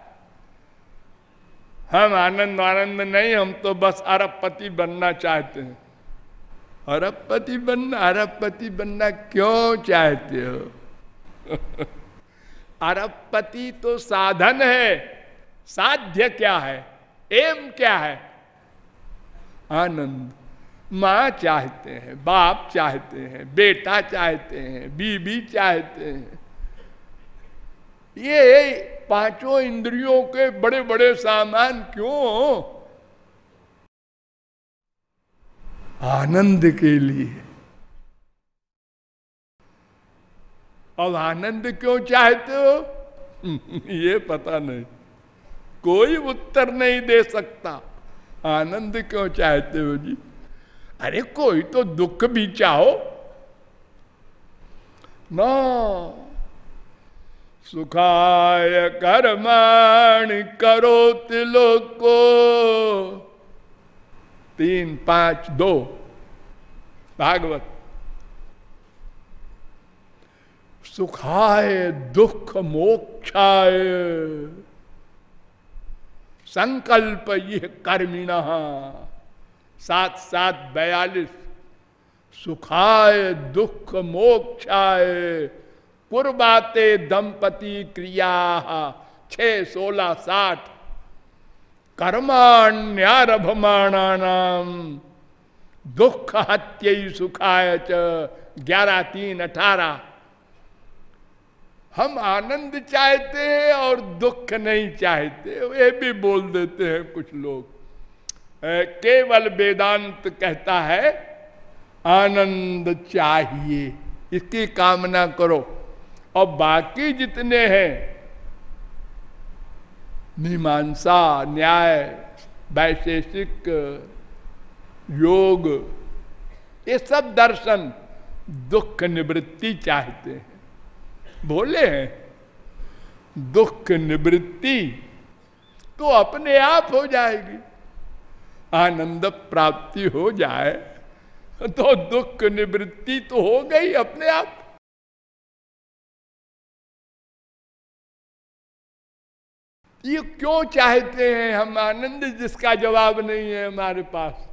हम आनंद आनंद नहीं, हम तो बस अरबपति बनना चाहते हैं। अरबपति बनना अरबपति बनना क्यों चाहते हो? अरबपति तो साधन है। साध्य क्या है? एम क्या है? आनंद। माँ चाहते हैं, बाप चाहते हैं, बेटा चाहते हैं, बीबी चाहते हैं। ये पाँचों इंद्रियों के बड़े बड़े सामान क्यों? आनंद के लिए। अब आनंद क्यों चाहते हो? ये पता नहीं। कोई उत्तर नहीं दे सकता। आनंद क्यों चाहते हो जी? अरे कोई तो दुख भी चाहो। ना। सुखाय कर्माण करो तिलोको। तीन, पाँच, दो। भागवत। सुखाय, दुख, मोक्षाय। संकल्प यह कर्मिण। सात सात बयालीस। सुखाय, दुख मोक्षाय। पूर्वाते दंपति क्रिया। छ, सोलह, साठ। कर्माण्यारभमाणानाम। दुख हत्य सुखाय च। ग्यारह, तीन, अठारह। हम आनंद चाहते हैं और दुख नहीं चाहते। ये भी बोल देते हैं कुछ लोग। केवल वेदांत कहता है, आनंद चाहिए, इसकी कामना करो। और बाकी जितने हैं, मीमांसा, न्याय, वैशेषिक, योग, ये सब दर्शन, दुख निवृत्ति चाहते हैं। बोले हैं, दुख निवृत्ति तो अपने आप हो जाएगी। आनंद प्राप्ति हो जाए तो दुख निवृत्ति तो हो गई अपने आप। ये क्यों चाहते हैं हम आनंद, जिसका जवाब नहीं है हमारे पास?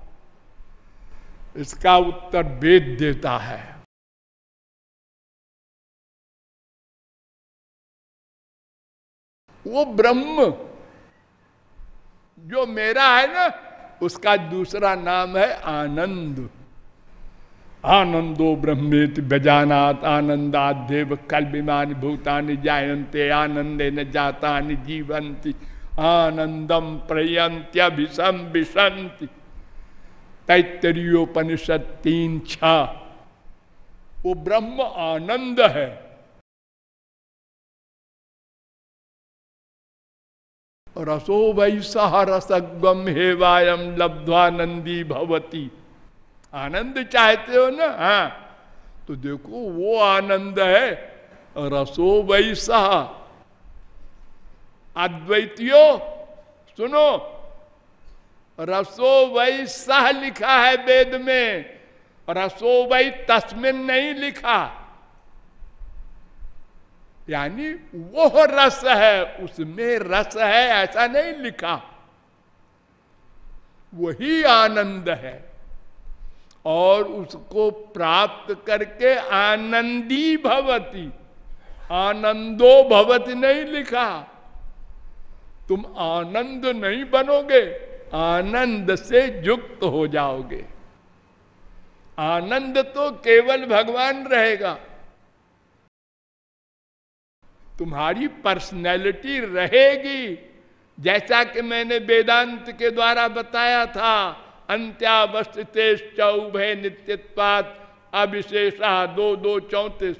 इसका उत्तर वेद देता है। वो ब्रह्म, जो मेरा है ना उसका दूसरा नाम है आनंद। आनंदो ब्रह्मेत बजानात आनंदादेव कल विमान भूतानि जायन्ते, आनंदे न जाता जीवंती आनंदम प्रयंत्यभिषम विशंति तैतरीयोपनिषद तीन छ। वो ब्रह्म आनंद है। रसो वैसा रसगम हेवायम लब्ध्वानंदी भवती। आनंद चाहते हो ना? हाँ। तो देखो, वो आनंद है रसो वैसा अद्वैतियो, सुनो रसो वैसा लिखा है वेद में। रसो वै तस्मिन नहीं लिखा। यानी वो रस है, उसमें रस है, ऐसा नहीं लिखा। वही आनंद है। और उसको प्राप्त करके आनंदी भवती। आनंदो भवती नहीं लिखा। तुम आनंद नहीं बनोगे, आनंद से युक्त हो जाओगे। आनंद तो केवल भगवान रहेगा। तुम्हारी पर्सनैलिटी रहेगी। जैसा कि मैंने वेदांत के द्वारा बताया था अंत्यावस्थित उभय नित्यत्वात अविशेषा दो दो चौतीस।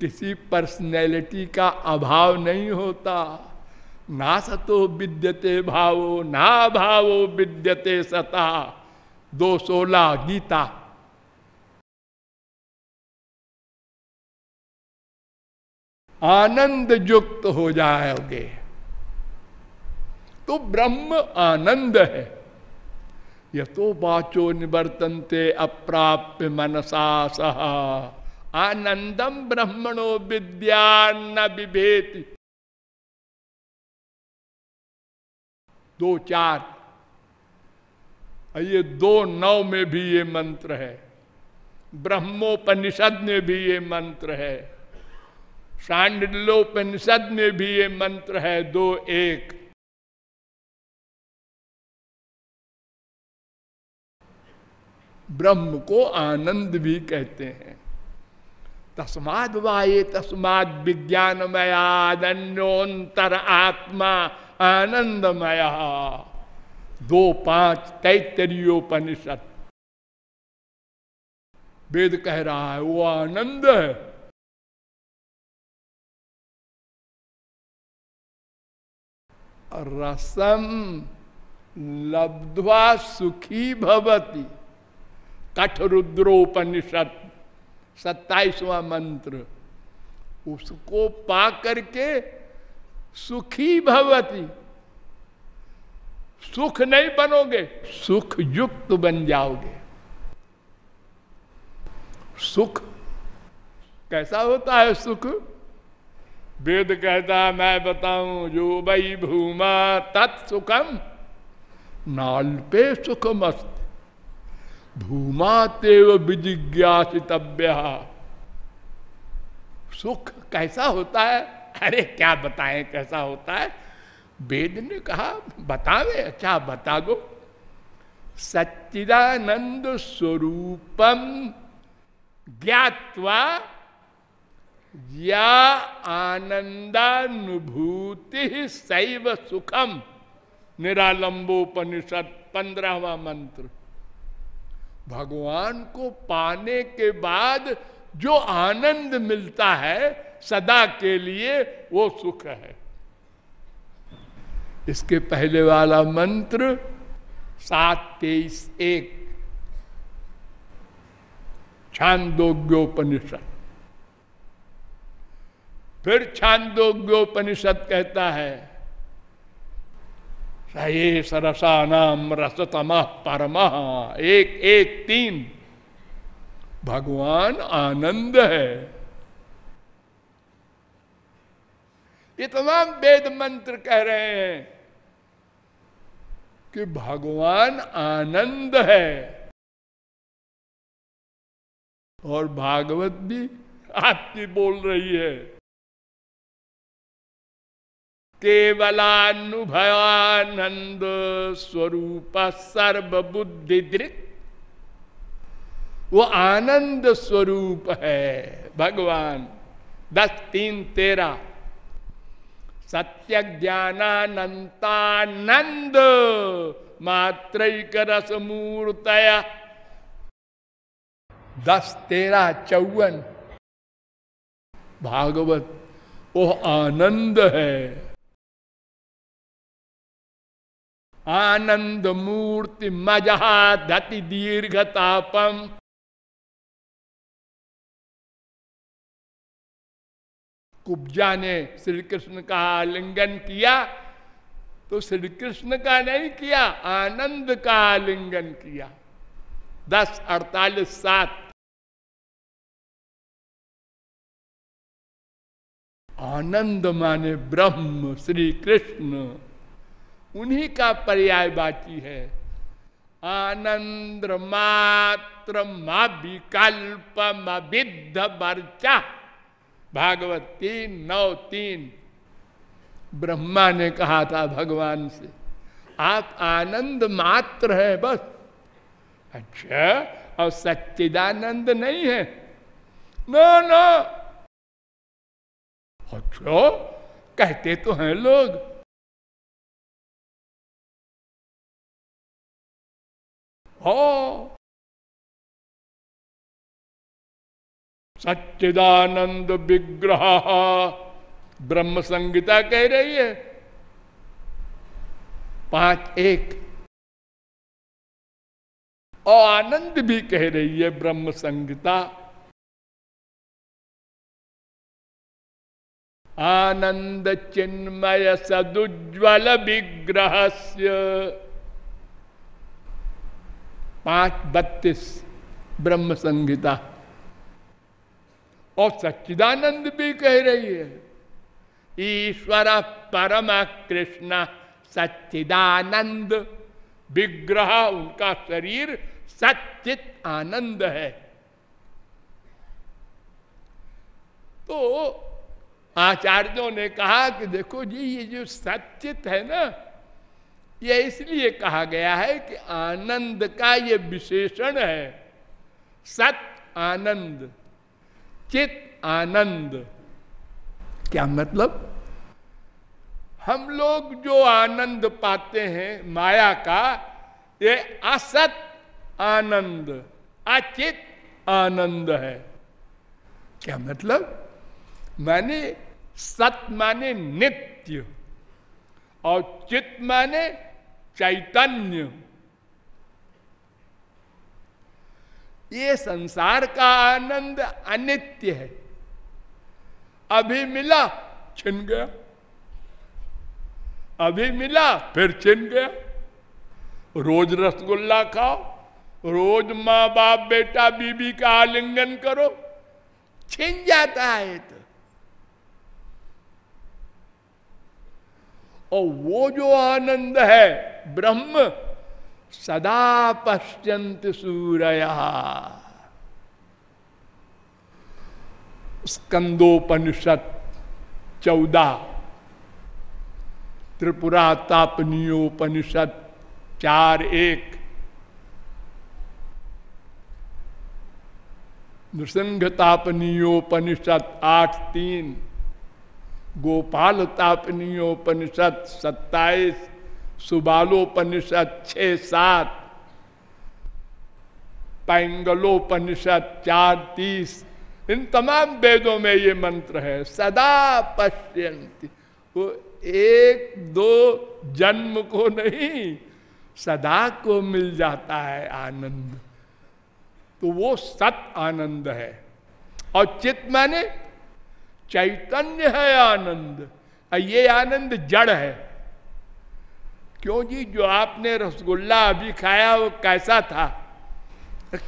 किसी पर्सनैलिटी का अभाव नहीं होता। ना सतो विद्यते भावो, ना भावो विद्यते सता। दो सोलह गीता। आनंद युक्त हो जाओगे। तो ब्रह्म आनंद है। यह तो बाचो निवर्तनते अप्राप्य मनसा सह। आनंदम ब्रह्मणो विद्या न विभेति दो चार। ये दो नौ में भी ये मंत्र है। ब्रह्मोपनिषद में भी ये मंत्र है। सांडलोपनिषद में भी ये मंत्र है, दो एक। ब्रह्म को आनंद भी कहते हैं। तस्माद वाये, तस्माद विज्ञानमयादन्योतर आत्मा, आनंदमया। दो पाँच तैतरीयोपनिषद वेद कह रहा है, वो आनंद है। रसम लब्ध्वा सुखी भवती। कठ रुद्रोपनिषद सत्ताईसवा मंत्र। उसको पा करके सुखी भवती। सुख नहीं बनोगे सुख युक्त बन जाओगे। सुख कैसा होता है सुख? वेद कहता मैं बताऊँ जो वही भूमा तत्सुखम नाल पे सुखमस्त। भूमा तेव विजिज्ञासितव्य। सुख कैसा होता है? अरे, क्या बताएँ, कैसा होता है? वेद ने कहा, बतावे अच्छा बता दो। सच्चिदानंद स्वरूपम ज्ञावा या आनंदानुभूति शैव सुखम। निरालंबोपनिषद पंद्रहवा मंत्र। भगवान को पाने के बाद जो आनंद मिलता है, सदा के लिए वो सुख है। इसके पहले वाला मंत्र, सात तेईस एक। छांदोग्योपनिषद फिर छांदोग्योपनिषद कहता है, सये सरसा नाम रसतम परम। एक एक, तीन। भगवान आनंद है। ये तमाम वेद मंत्र कह रहे हैं कि भगवान आनंद है। और भागवत भी आपकी बोल रही है। केवलानुभवानंद स्वरूप सर्वबुद्धि दृक वो आनंद स्वरूप है, भगवान। दस तीन तेरह सत्य ज्ञानानंतानंद मात्रक रस मूर्तया दस तेरह चौवन। भागवत वो आनंद है। आनंद मूर्ति मजहा धति दीर्घतापम। कुब्जा ने श्री कृष्ण का आलिंगन किया तो श्री कृष्ण का नहीं किया, आनंद का आलिंगन किया। दस अड़तालीस सात। आनंद माने ब्रह्म श्री कृष्ण उन्हीं का पर्याय बाकी है। आनंद मात्र विकल्प विद्ध वर्चा भागवत तीन, नौ, तीन। ब्रह्मा ने कहा था भगवान से, आप आनंद मात्र है बस। अच्छा और सच्चिदानंद नहीं है? नो, न। अच्छा कहते तो हैं लोग हो। सच्चिदानंद विग्रह ब्रह्म संगीता कह रही है। पाँच एक। और आनंद भी कह रही है ब्रह्म संगीता आनंद चिन्मय सदुज्वल विग्रह पाँच बत्तीस ब्रह्म संहिता और सच्चिदानंद भी कह रही है, ईश्वर परम कृष्ण सच्चिदानंद। विग्रह उनका शरीर सच्चित आनंद है। तो आचार्यों ने कहा कि देखो जी, ये जो सच्चित है ना यह इसलिए कहा गया है कि आनंद का ये विशेषण है। सत आनंद, चित आनंद। क्या मतलब? हम लोग जो आनंद पाते हैं माया का, ये असत आनंद, अचित आनंद है। क्या मतलब? माने सत माने नित्य और चित माने चैतन्य। ये संसार का आनंद अनित्य है। अभी मिला, छिन गया। अभी मिला, फिर छिन गया। रोज रसगुल्ला खाओ, रोज माँ बाप बेटा बीबी का आलिंगन करो, छिन जाता है तो। और वो जो आनंद है, ब्रह्म, सदा पश्चंत सूर्य। स्कंदोपनिषद चौदह त्रिपुरा तापनीयोपनिषद चार एक। नृसिंह तापनीयोपनिषद आठ तीन। गोपाल तापनीयोपनिषद सत्ताईस, सुबालोपनिषद छ सात, पैंगलोपनिषद चार तीस। इन तमाम वेदों में ये मंत्र है, सदा पश्यंती वो एक दो जन्म को नहीं, सदा को मिल जाता है आनंद। तो वो सत आनंद है। और चित्त माने चैतन्य है आनंद। ये आनंद जड़ है। क्यों जी जो आपने रसगुल्ला अभी खाया वो कैसा था?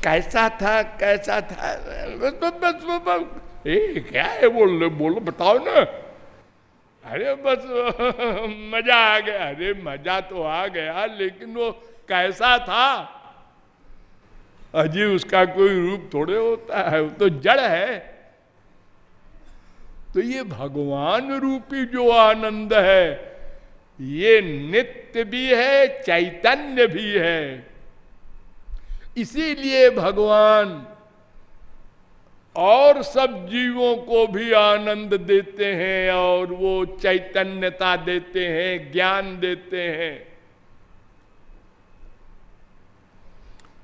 कैसा था कैसा था? बस बस बस, बस, बस ए, क्या है बोल बोलो बताओ ना। अरे बस मज़ा आ गया। अरे मज़ा तो आ गया लेकिन वो कैसा था? अजी उसका कोई रूप थोड़े होता है वो तो जड़ है। तो ये भगवान रूपी जो आनंद है, ये नित्य भी है, चैतन्य भी है। इसीलिए भगवान और सब जीवों को भी आनंद देते हैं और वो चैतन्यता देते हैं, ज्ञान देते हैं।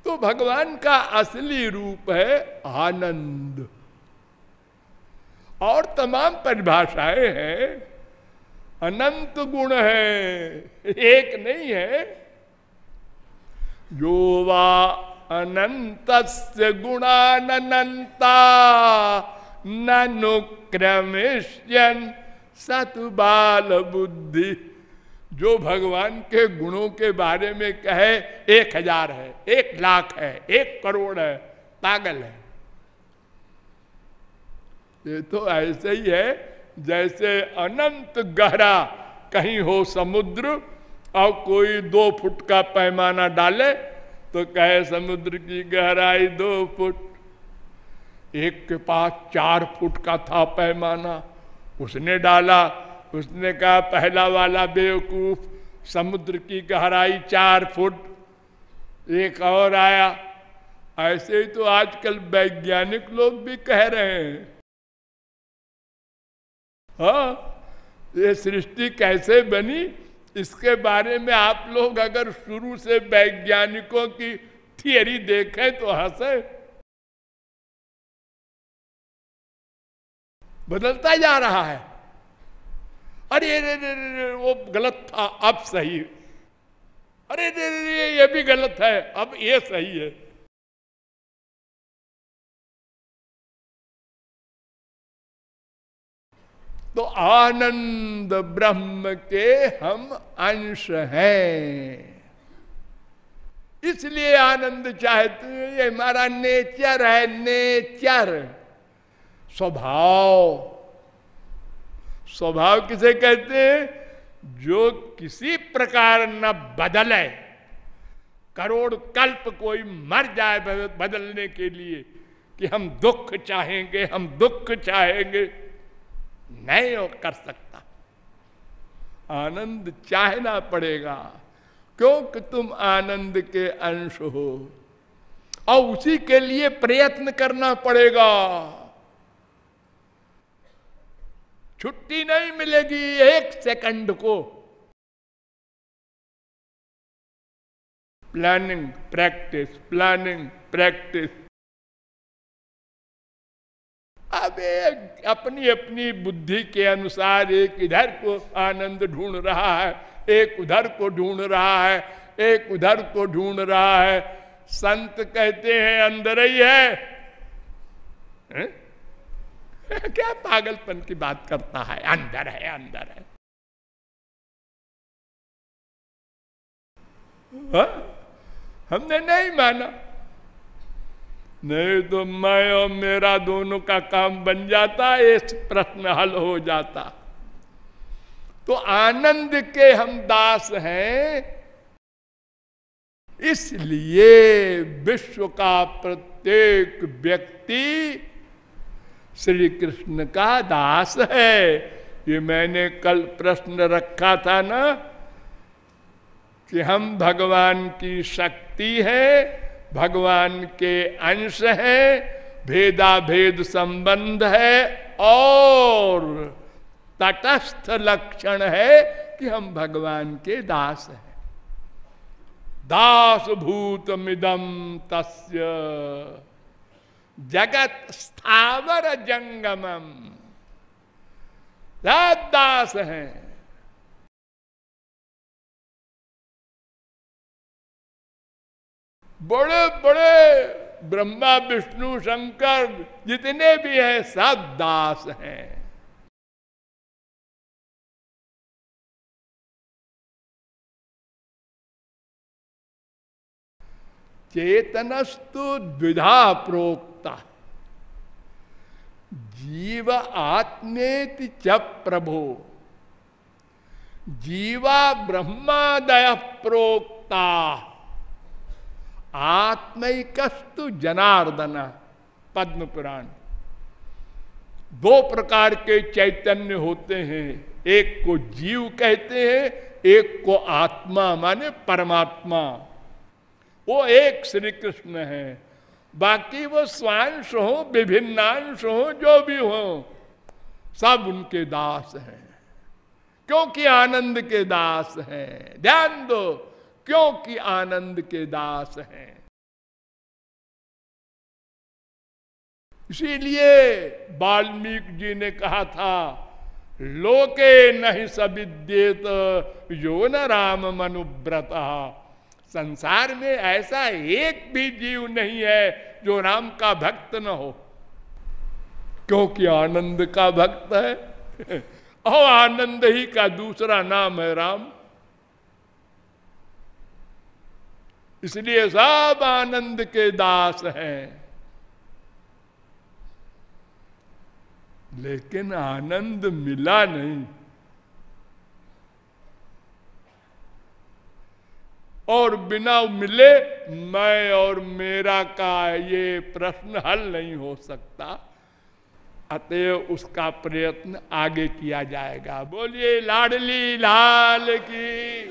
तो भगवान का असली रूप है आनंद। और तमाम परिभाषाएँ हैं। अनंत गुण है। एक नहीं है। जो वा अनंत गुणानंता ननुक्रमिष्यन सतुबाल बुद्धि जो भगवान के गुणों के बारे में कहे, एक हज़ार है, एक लाख है, एक करोड़ है, पागल है। ये तो ऐसे ही है, जैसे अनंत गहरा कहीं हो समुद्र और कोई दो फुट का पैमाना डाले तो कहे समुद्र की गहराई दो फुट। एक के पास चार फुट का था पैमाना, उसने डाला, उसने कहा, पहला वाला बेवकूफ़, समुद्र की गहराई चार फुट। एक और आया, ऐसे ही तो आजकल वैज्ञानिक लोग भी कह रहे हैं। हाँ ये सृष्टि कैसे बनी? इसके बारे में आप लोग अगर शुरू से वैज्ञानिकों की थियरी देखें तो हंसे। बदलता जा रहा है। अरे, रे रे रे वो गलत था, अब सही। अरे रे रे, ये भी गलत है, अब ये सही है। तो आनंद ब्रह्म के हम अंश हैं। इसलिए आनंद चाहते ये हमारा नेचर है, नेचर। स्वभाव। स्वभाव किसे कहते हैं? जो किसी प्रकार न बदले। करोड़ कल्प कोई मर जाए बदलने के लिए कि हम दुख चाहेंगे, हम दुख चाहेंगे। नहीं कर सकता। आनंद चाहना पड़ेगा, क्योंकि तुम आनंद के अंश हो। और उसी के लिए प्रयत्न करना पड़ेगा। छुट्टी नहीं मिलेगी एक सेकंड को। प्लानिंग प्रैक्टिस प्लानिंग प्रैक्टिस अब अपनी अपनी बुद्धि के अनुसार एक इधर को आनंद ढूंढ रहा है एक उधर को ढूंढ रहा है एक उधर को ढूंढ रहा है। संत कहते हैं अंदर ही है, है? क्या पागलपन की बात करता है? अंदर है अंदर है। हा? हमने नहीं माना। नहीं तो मैं और मेरा दोनों का काम बन जाता, इस प्रश्न हल हो जाता। तो आनंद के हम दास हैं, इसलिए विश्व का प्रत्येक व्यक्ति श्री कृष्ण का दास है। ये मैंने कल प्रश्न रखा था ना, कि हम भगवान की शक्ति है भगवान के अंश है भेदा भेद संबंध है और तटस्थ लक्षण है कि हम भगवान के दास हैं। दास भूत मिदम तस्य। जगत स्थावर जंगमम दास हैं। बड़े बड़े ब्रह्मा, विष्णु, शंकर जितने भी हैं, सब दास हैं। चेतनस्तु द्विधा प्रोक्ता। जीव आत्मेति च प्रभो। जीवा ब्रह्मादय प्रोक्ता। आत्मिकस्तु जनार्दन पद्म पुराण दो प्रकार के चैतन्य होते हैं। एक को जीव कहते हैं, एक को आत्मा माने परमात्मा। वो एक श्री कृष्ण है। बाकी वो स्वांश हो, विभिन्नांश हो, जो भी हो, सब उनके दास हैं। क्योंकि आनंद के दास हैं। ध्यान दो क्योंकि आनंद के दास हैं। इसीलिए वाल्मीकि जी ने कहा था, लोके नहीं सविद्येत यो न राम मनुव्रत। संसार में ऐसा एक भी जीव नहीं है जो राम का भक्त न हो। क्योंकि आनंद का भक्त है, और आनंद ही का दूसरा नाम है राम। इसलिए सब आनंद के दास हैं। लेकिन आनंद मिला नहीं। और बिना मिले मैं और मेरा का ये प्रश्न हल नहीं हो सकता। अतएव उसका प्रयत्न आगे किया जाएगा। बोलिए, लाडली लाल की।